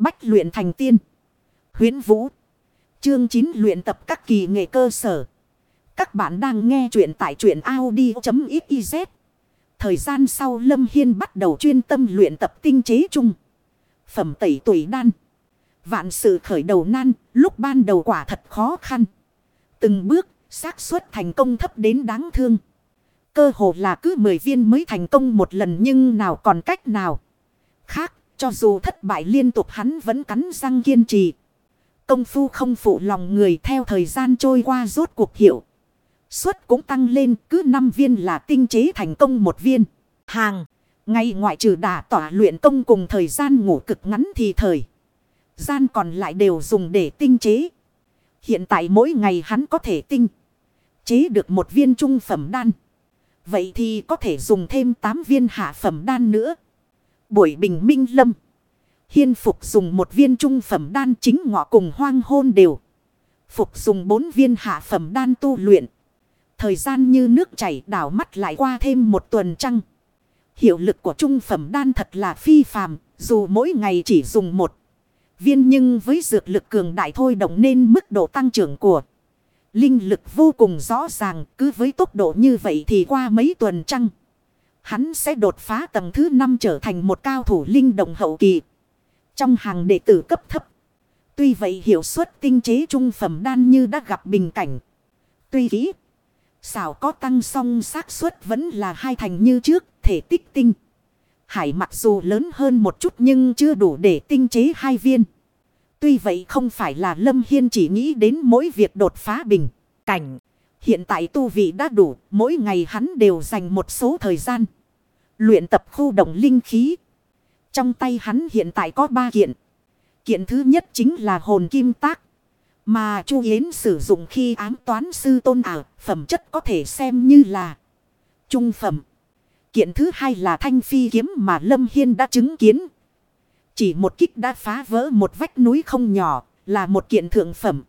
Bách luyện thành tiên. Huyến Vũ. Chương 9 luyện tập các kỳ nghề cơ sở. Các bạn đang nghe truyện tại truyện Audi.xyz. Thời gian sau Lâm Hiên bắt đầu chuyên tâm luyện tập tinh chế chung. Phẩm tẩy tuổi đan. Vạn sự khởi đầu nan, lúc ban đầu quả thật khó khăn. Từng bước, xác suất thành công thấp đến đáng thương. Cơ hồ là cứ 10 viên mới thành công một lần nhưng nào còn cách nào. Khác, cho dù thất bại liên tục hắn vẫn cắn răng kiên trì. Công phu không phụ lòng người theo thời gian trôi qua rốt cuộc hiệu. Suất cũng tăng lên cứ 5 viên là tinh chế thành công một viên. Hàng, ngay ngoại trừ đả tỏa luyện công cùng thời gian ngủ cực ngắn thì thời. Gian còn lại đều dùng để tinh chế. Hiện tại mỗi ngày hắn có thể tinh. Chế được một viên trung phẩm đan. Vậy thì có thể dùng thêm 8 viên hạ phẩm đan nữa. Buổi bình minh lâm. Hiên phục dùng một viên trung phẩm đan chính ngọ cùng hoang hôn đều. Phục dùng bốn viên hạ phẩm đan tu luyện. Thời gian như nước chảy đảo mắt lại qua thêm một tuần trăng. Hiệu lực của trung phẩm đan thật là phi phàm, dù mỗi ngày chỉ dùng một viên nhưng với dược lực cường đại thôi động nên mức độ tăng trưởng của linh lực vô cùng rõ ràng, cứ với tốc độ như vậy thì qua mấy tuần trăng hắn sẽ đột phá tầng thứ 5 trở thành một cao thủ linh động hậu kỳ trong hàng đệ tử cấp thấp. Tuy vậy hiệu suất tinh chế trung phẩm đan như đã gặp bình cảnh. Tuy kỹ, xảo có tăng song xác suất vẫn là hai thành như trước, thể tích tinh. Hải mặc dù lớn hơn một chút nhưng chưa đủ để tinh chế hai viên. Tuy vậy không phải là Lâm Hiên chỉ nghĩ đến mỗi việc đột phá bình cảnh. Hiện tại tu vị đã đủ, mỗi ngày hắn đều dành một số thời gian. Luyện tập khu động linh khí. Trong tay hắn hiện tại có ba kiện. Kiện thứ nhất chính là hồn kim tác. Mà Chu Yến sử dụng khi ám toán sư tôn ảo, phẩm chất có thể xem như là trung phẩm. Kiện thứ hai là thanh phi kiếm mà Lâm Hiên đã chứng kiến. Chỉ một kích đã phá vỡ một vách núi không nhỏ, là một kiện thượng phẩm.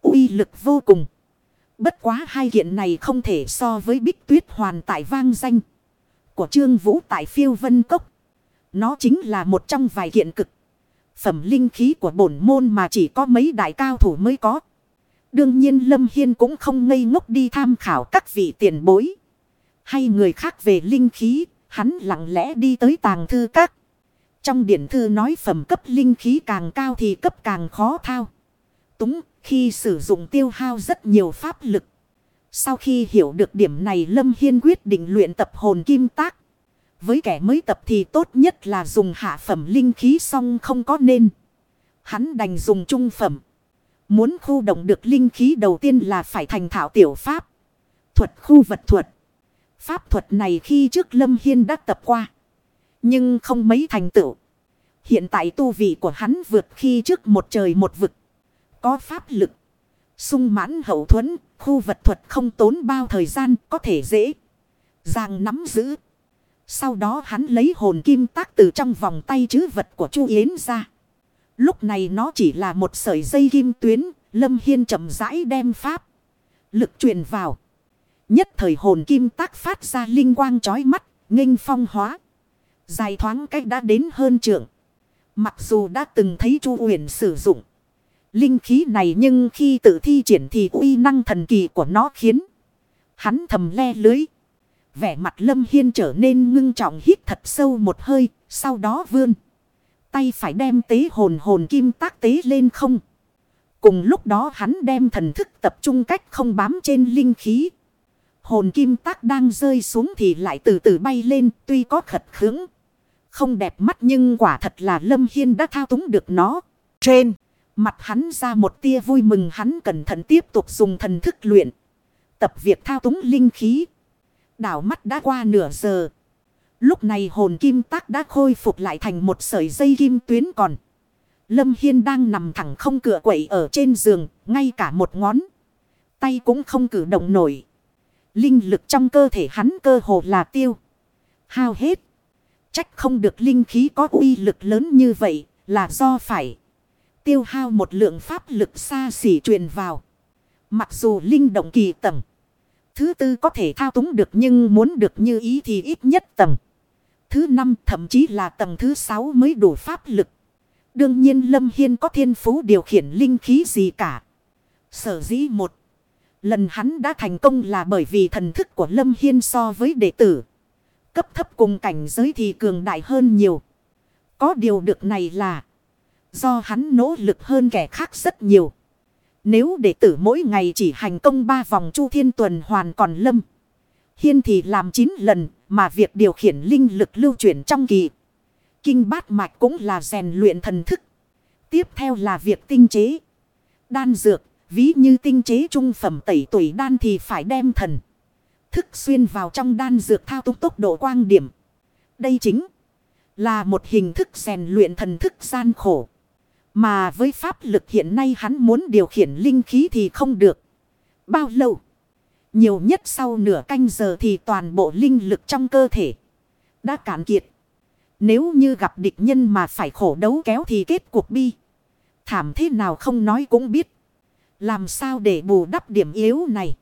uy lực vô cùng. Bất quá hai kiện này không thể so với bích tuyết hoàn tại vang danh. Của Trương Vũ tại phiêu vân cốc. Nó chính là một trong vài kiện cực. Phẩm linh khí của bổn môn mà chỉ có mấy đại cao thủ mới có. Đương nhiên Lâm Hiên cũng không ngây ngốc đi tham khảo các vị tiền bối. Hay người khác về linh khí, hắn lặng lẽ đi tới tàng thư các. Trong điển thư nói phẩm cấp linh khí càng cao thì cấp càng khó thao. Túng, khi sử dụng tiêu hao rất nhiều pháp lực. Sau khi hiểu được điểm này Lâm Hiên quyết định luyện tập hồn kim tác. Với kẻ mới tập thì tốt nhất là dùng hạ phẩm linh khí xong không có nên. Hắn đành dùng trung phẩm. Muốn khu động được linh khí đầu tiên là phải thành thạo tiểu pháp. Thuật khu vật thuật. Pháp thuật này khi trước Lâm Hiên đã tập qua. Nhưng không mấy thành tựu. Hiện tại tu vị của hắn vượt khi trước một trời một vực. Có pháp lực. sung mãn hậu thuẫn. Khu vật thuật không tốn bao thời gian có thể dễ. Dàng nắm giữ. Sau đó hắn lấy hồn kim tác từ trong vòng tay chứ vật của Chu Yến ra. Lúc này nó chỉ là một sợi dây kim tuyến, Lâm Hiên chậm rãi đem pháp. Lực truyền vào. Nhất thời hồn kim tác phát ra linh quang chói mắt, nghênh phong hóa. Dài thoáng cách đã đến hơn trượng. Mặc dù đã từng thấy Chu Uyển sử dụng linh khí này nhưng khi tự thi triển thì uy năng thần kỳ của nó khiến hắn thầm le lưới. Vẻ mặt lâm hiên trở nên ngưng trọng hít thật sâu một hơi. Sau đó vươn. Tay phải đem tế hồn hồn kim tác tế lên không. Cùng lúc đó hắn đem thần thức tập trung cách không bám trên linh khí. Hồn kim tác đang rơi xuống thì lại từ từ bay lên tuy có khật khướng. Không đẹp mắt nhưng quả thật là Lâm Hiên đã thao túng được nó. Trên, mặt hắn ra một tia vui mừng hắn cẩn thận tiếp tục dùng thần thức luyện. Tập việc thao túng linh khí. Đảo mắt đã qua nửa giờ. Lúc này hồn kim tác đã khôi phục lại thành một sợi dây kim tuyến còn. Lâm Hiên đang nằm thẳng không cửa quậy ở trên giường, ngay cả một ngón. Tay cũng không cử động nổi. Linh lực trong cơ thể hắn cơ hồ là tiêu. Hao hết. Trách không được linh khí có uy lực lớn như vậy là do phải. Tiêu hao một lượng pháp lực xa xỉ truyền vào. Mặc dù linh động kỳ tầng. Thứ tư có thể thao túng được nhưng muốn được như ý thì ít nhất tầng. Thứ năm, thậm chí là tầng thứ sáu mới đủ pháp lực. Đương nhiên Lâm Hiên có thiên phú điều khiển linh khí gì cả. Sở dĩ một. Lần hắn đã thành công là bởi vì thần thức của Lâm Hiên so với đệ tử. Cấp thấp cùng cảnh giới thì cường đại hơn nhiều. Có điều được này là. Do hắn nỗ lực hơn kẻ khác rất nhiều. Nếu đệ tử mỗi ngày chỉ hành công ba vòng chu thiên tuần hoàn còn Lâm. Hiên thì làm 9 lần mà việc điều khiển linh lực lưu chuyển trong kỳ. Kinh bát mạch cũng là rèn luyện thần thức. Tiếp theo là việc tinh chế. Đan dược, ví như tinh chế trung phẩm tẩy tuổi đan thì phải đem thần. Thức xuyên vào trong đan dược thao túng tốc độ quang điểm. Đây chính là một hình thức rèn luyện thần thức gian khổ. Mà với pháp lực hiện nay hắn muốn điều khiển linh khí thì không được. Bao lâu? Nhiều nhất sau nửa canh giờ thì toàn bộ linh lực trong cơ thể đã cạn kiệt. Nếu như gặp địch nhân mà phải khổ đấu kéo thì kết cuộc bi. Thảm thế nào không nói cũng biết. Làm sao để bù đắp điểm yếu này.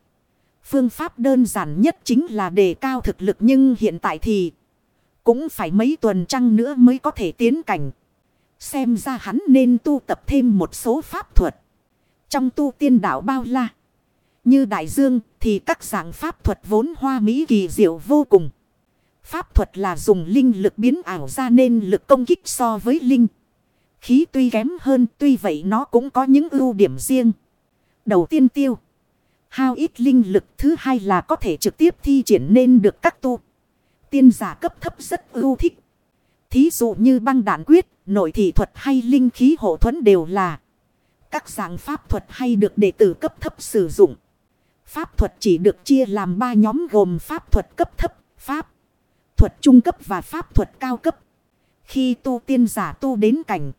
Phương pháp đơn giản nhất chính là đề cao thực lực nhưng hiện tại thì cũng phải mấy tuần trăng nữa mới có thể tiến cảnh. Xem ra hắn nên tu tập thêm một số pháp thuật. Trong tu tiên đạo bao la. Như đại dương thì các dạng pháp thuật vốn hoa mỹ kỳ diệu vô cùng. Pháp thuật là dùng linh lực biến ảo ra nên lực công kích so với linh. Khí tuy kém hơn, tuy vậy nó cũng có những ưu điểm riêng. Đầu tiên tiêu. Hao ít linh lực, thứ hai là có thể trực tiếp thi triển nên được các tu. Tiên giả cấp thấp rất ưu thích. Thí dụ như băng đạn quyết, nội thị thuật hay linh khí hộ thuẫn đều là các dạng pháp thuật hay được đệ tử cấp thấp sử dụng. Pháp thuật chỉ được chia làm ba nhóm gồm pháp thuật cấp thấp, pháp thuật trung cấp và pháp thuật cao cấp. Khi tu tiên giả tu đến cảnh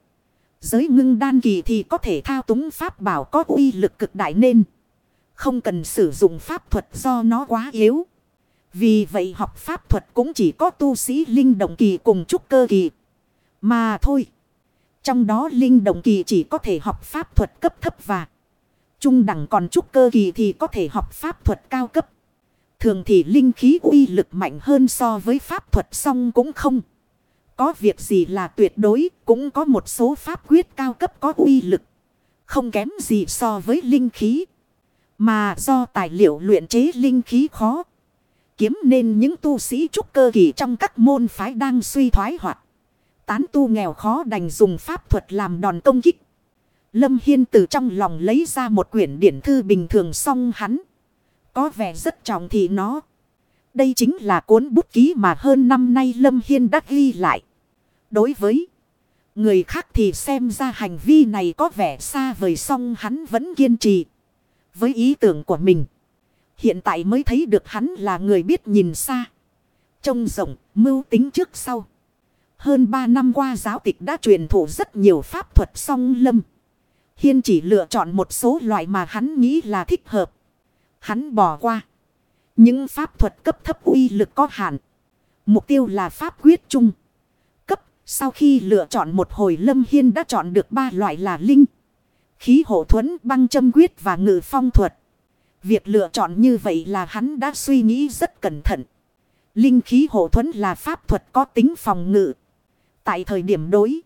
giới ngưng đan kỳ thì có thể thao túng pháp bảo có uy lực cực đại nên không cần sử dụng pháp thuật do nó quá yếu. Vì vậy học pháp thuật cũng chỉ có tu sĩ linh động kỳ cùng trúc cơ kỳ. Mà thôi. Trong đó linh động kỳ chỉ có thể học pháp thuật cấp thấp và trung đẳng, còn trúc cơ kỳ thì có thể học pháp thuật cao cấp. Thường thì linh khí uy lực mạnh hơn so với pháp thuật, song cũng không. Có việc gì là tuyệt đối, cũng có một số pháp quyết cao cấp có uy lực. Không kém gì so với linh khí. Mà do tài liệu luyện chế linh khí khó. Kiếm nên những tu sĩ trúc cơ kỳ trong các môn phái đang suy thoái hoạt. Tán tu nghèo khó đành dùng pháp thuật làm đòn công kích. Lâm Hiên từ trong lòng lấy ra một quyển điển thư bình thường xong hắn. Có vẻ rất trọng thì nó. Đây chính là cuốn bút ký mà hơn năm nay Lâm Hiên đã ghi lại. Đối với người khác thì xem ra hành vi này có vẻ xa vời song hắn vẫn kiên trì. Với ý tưởng của mình. Hiện tại mới thấy được hắn là người biết nhìn xa. Trông rộng, mưu tính trước sau. Hơn 3 năm qua giáo tịch đã truyền thụ rất nhiều pháp thuật song lâm. Hiên chỉ lựa chọn một số loại mà hắn nghĩ là thích hợp. Hắn bỏ qua. Những pháp thuật cấp thấp uy lực có hạn. Mục tiêu là pháp quyết chung. Cấp, sau khi lựa chọn một hồi Lâm Hiên đã chọn được ba loại là linh. Khí hộ thuẫn, băng châm quyết và ngự phong thuật. Việc lựa chọn như vậy là hắn đã suy nghĩ rất cẩn thận. Linh khí hộ thuẫn là pháp thuật có tính phòng ngự. Tại thời điểm đối.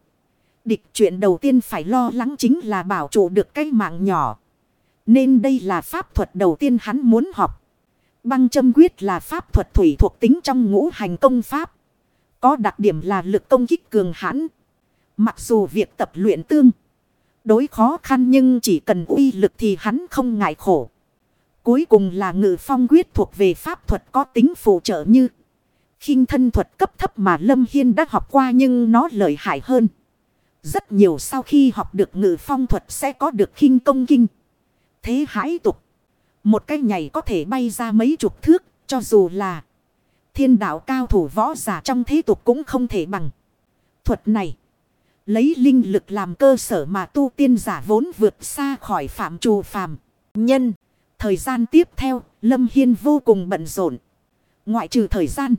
Địch chuyện đầu tiên phải lo lắng chính là bảo trụ được cái mạng nhỏ. Nên đây là pháp thuật đầu tiên hắn muốn học. Băng châm quyết là pháp thuật thủy thuộc tính trong ngũ hành công pháp. Có đặc điểm là lực công kích cường hãn. Mặc dù việc tập luyện tương đối khó khăn nhưng chỉ cần uy lực thì hắn không ngại khổ. Cuối cùng là ngự phong quyết thuộc về pháp thuật có tính phụ trợ như khinh thân thuật cấp thấp mà Lâm Hiên đã học qua nhưng nó lợi hại hơn. Rất nhiều sau khi học được ngự phong thuật sẽ có được khinh công kinh. Thế hãi tục. Một cái nhảy có thể bay ra mấy chục thước, cho dù là thiên đạo cao thủ võ giả trong thế tục cũng không thể bằng. Thuật này. Lấy linh lực làm cơ sở mà tu tiên giả vốn vượt xa khỏi phạm trù phàm. Nhân. Thời gian tiếp theo, Lâm Hiên vô cùng bận rộn. Ngoại trừ thời gian.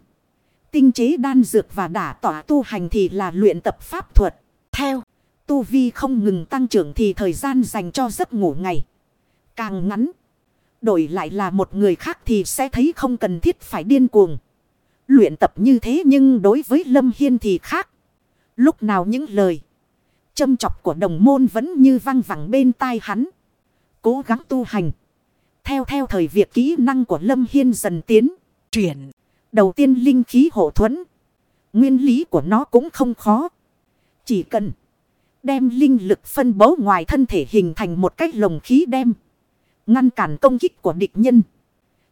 Tinh chế đan dược và đả tỏa tu hành thì là luyện tập pháp thuật. Theo, tu vi không ngừng tăng trưởng thì thời gian dành cho giấc ngủ ngày. Càng ngắn. Đổi lại là một người khác thì sẽ thấy không cần thiết phải điên cuồng. Luyện tập như thế nhưng đối với Lâm Hiên thì khác. Lúc nào những lời Châm chọc của đồng môn vẫn như văng vẳng bên tai hắn. Cố gắng tu hành. Theo theo thời việc kỹ năng của Lâm Hiên dần tiến. Chuyển. Đầu tiên linh khí hộ thuẫn. Nguyên lý của nó cũng không khó. Chỉ cần đem linh lực phân bố ngoài thân thể hình thành một cách lồng khí đem. Ngăn cản công kích của địch nhân.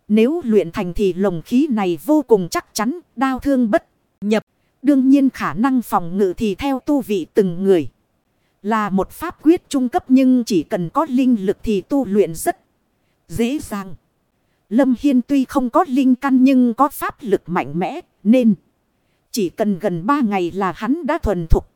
Nếu luyện thành thì lồng khí này vô cùng chắc chắn, đau thương bất nhập. Đương nhiên khả năng phòng ngự thì theo tu vị từng người. Là một pháp quyết trung cấp nhưng chỉ cần có linh lực thì tu luyện rất dễ dàng. Lâm Hiên tuy không có linh căn nhưng có pháp lực mạnh mẽ, nên chỉ cần gần 3 ngày là hắn đã thuần thục.